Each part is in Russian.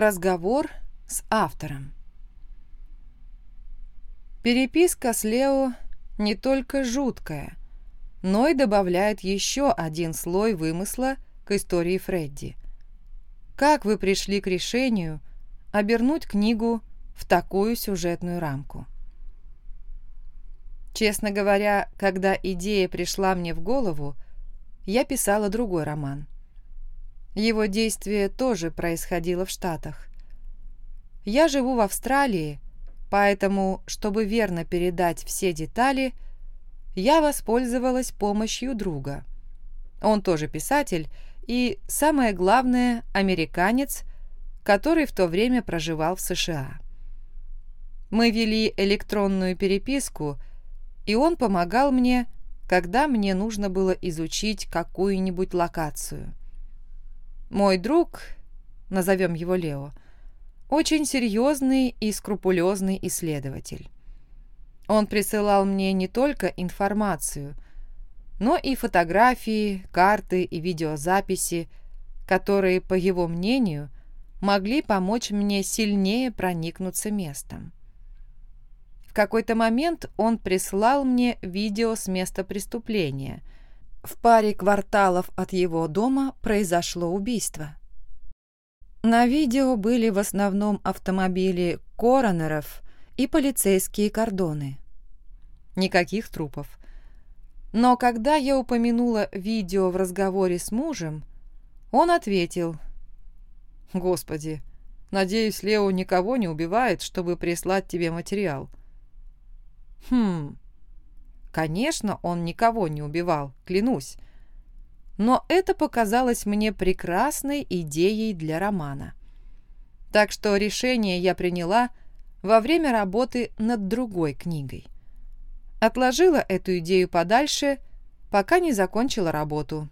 Разговор с автором. Переписка с Лео не только жуткая, но и добавляет еще один слой вымысла к истории Фредди. Как вы пришли к решению обернуть книгу в такую сюжетную рамку? Честно говоря, когда идея пришла мне в голову, я писала другой роман. Его действие тоже происходило в Штатах. Я живу в Австралии, поэтому, чтобы верно передать все детали, я воспользовалась помощью друга. Он тоже писатель и, самое главное, американец, который в то время проживал в США. Мы вели электронную переписку – и он помогал мне, когда мне нужно было изучить какую-нибудь локацию. Мой друг, назовем его Лео, очень серьезный и скрупулезный исследователь. Он присылал мне не только информацию, но и фотографии, карты и видеозаписи, которые, по его мнению, могли помочь мне сильнее проникнуться местом. В какой-то момент он прислал мне видео с места преступления. В паре кварталов от его дома произошло убийство. На видео были в основном автомобили коронеров и полицейские кордоны. Никаких трупов. Но когда я упомянула видео в разговоре с мужем, он ответил «Господи, надеюсь, Лео никого не убивает, чтобы прислать тебе материал. Хм. Конечно, он никого не убивал, клянусь. Но это показалось мне прекрасной идеей для романа. Так что решение я приняла во время работы над другой книгой. Отложила эту идею подальше, пока не закончила работу.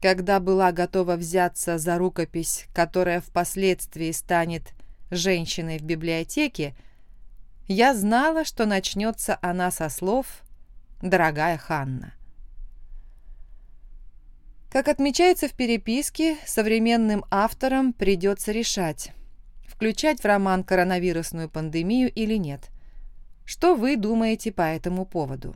Когда была готова взяться за рукопись, которая впоследствии станет «Женщиной в библиотеке», я знала, что начнется она со слов «Дорогая Ханна». Как отмечается в переписке, современным авторам придется решать, включать в роман коронавирусную пандемию или нет. Что вы думаете по этому поводу?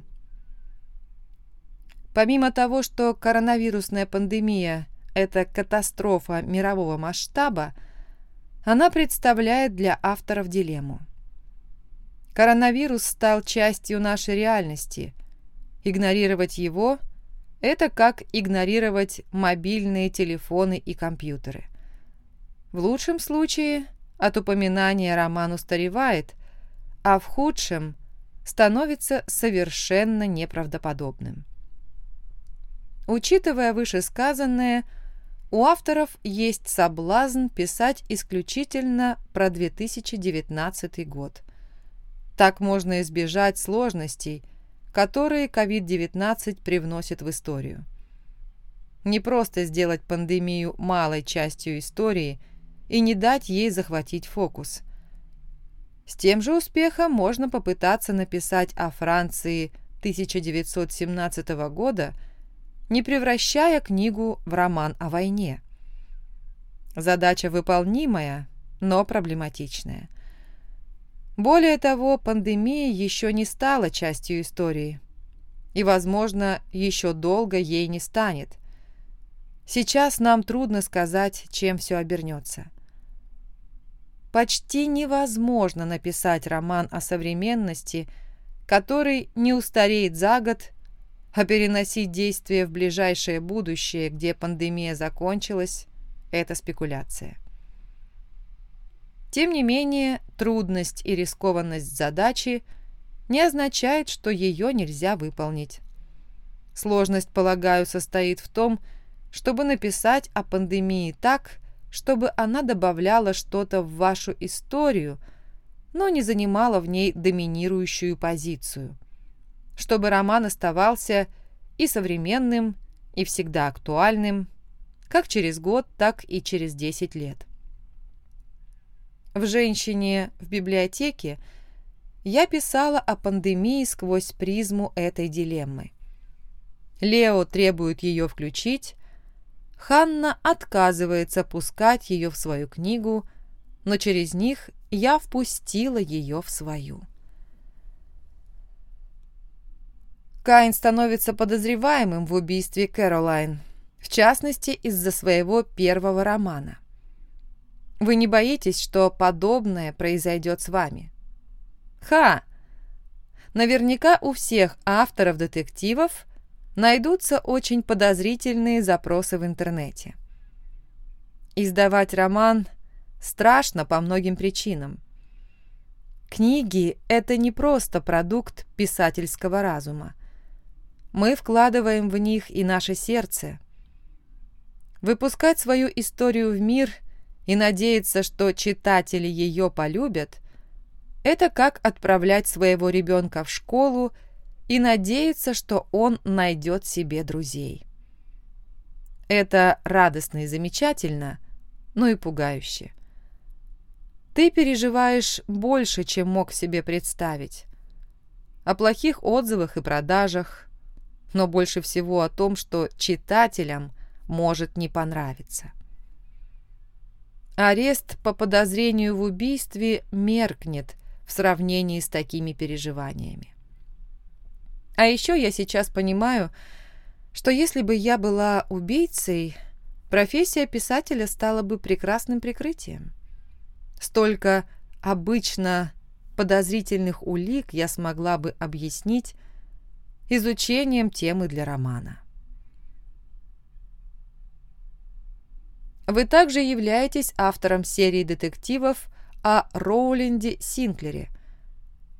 Помимо того, что коронавирусная пандемия – это катастрофа мирового масштаба, она представляет для авторов дилемму. Коронавирус стал частью нашей реальности. Игнорировать его – это как игнорировать мобильные телефоны и компьютеры. В лучшем случае от упоминания роман устаревает, а в худшем становится совершенно неправдоподобным. Учитывая вышесказанное, у авторов есть соблазн писать исключительно про 2019 год – так можно избежать сложностей, которые COVID-19 привносит в историю. Не просто сделать пандемию малой частью истории и не дать ей захватить фокус. С тем же успехом можно попытаться написать о Франции 1917 года, не превращая книгу в роман о войне. Задача выполнимая, но проблематичная – более того, пандемия еще не стала частью истории. И, возможно, еще долго ей не станет. Сейчас нам трудно сказать, чем все обернется. Почти невозможно написать роман о современности, который не устареет за год, а переносить действие в ближайшее будущее, где пандемия закончилась, это спекуляция. Тем не менее, трудность и рискованность задачи не означает, что ее нельзя выполнить. Сложность, полагаю, состоит в том, чтобы написать о пандемии так, чтобы она добавляла что-то в вашу историю, но не занимала в ней доминирующую позицию. Чтобы роман оставался и современным, и всегда актуальным, как через год, так и через 10 лет. В «Женщине в библиотеке» я писала о пандемии сквозь призму этой дилеммы. Лео требует ее включить, Ханна отказывается пускать ее в свою книгу, но через них я впустила ее в свою. Каин становится подозреваемым в убийстве Кэролайн, в частности, из-за своего первого романа. Вы не боитесь, что подобное произойдет с вами? Ха! Наверняка у всех авторов детективов найдутся очень подозрительные запросы в интернете. Издавать роман страшно по многим причинам. Книги – это не просто продукт писательского разума. Мы вкладываем в них и наше сердце. Выпускать свою историю в мир и надеяться, что читатели ее полюбят – это как отправлять своего ребенка в школу и надеяться, что он найдет себе друзей. Это радостно и замечательно, но и пугающе. Ты переживаешь больше, чем мог себе представить. О плохих отзывах и продажах, но больше всего о том, что читателям может не понравиться. Арест по подозрению в убийстве меркнет в сравнении с такими переживаниями. А еще я сейчас понимаю, что если бы я была убийцей, профессия писателя стала бы прекрасным прикрытием. Столько обычно подозрительных улик я смогла бы объяснить изучением темы для романа. Вы также являетесь автором серии детективов о Роулинде Синклере.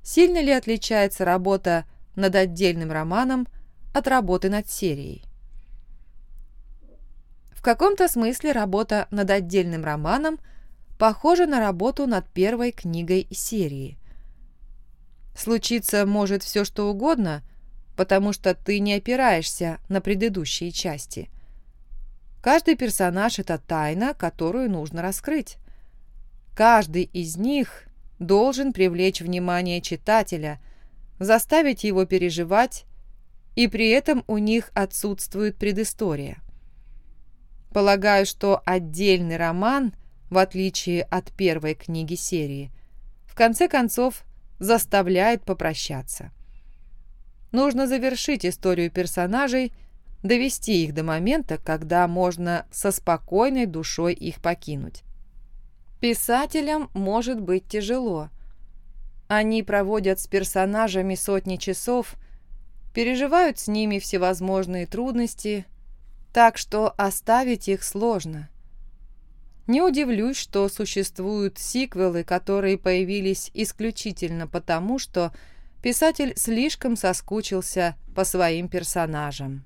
Сильно ли отличается работа над отдельным романом от работы над серией. В каком-то смысле работа над отдельным романом похожа на работу над первой книгой серии. Случиться может все что угодно, потому что ты не опираешься на предыдущие части. Каждый персонаж – это тайна, которую нужно раскрыть. Каждый из них должен привлечь внимание читателя – заставить его переживать, и при этом у них отсутствует предыстория. Полагаю, что отдельный роман, в отличие от первой книги серии, в конце концов заставляет попрощаться. Нужно завершить историю персонажей, довести их до момента, когда можно со спокойной душой их покинуть. Писателям может быть тяжело – они проводят с персонажами сотни часов, переживают с ними всевозможные трудности, так что оставить их сложно. Не удивлюсь, что существуют сиквелы, которые появились исключительно потому, что писатель слишком соскучился по своим персонажам.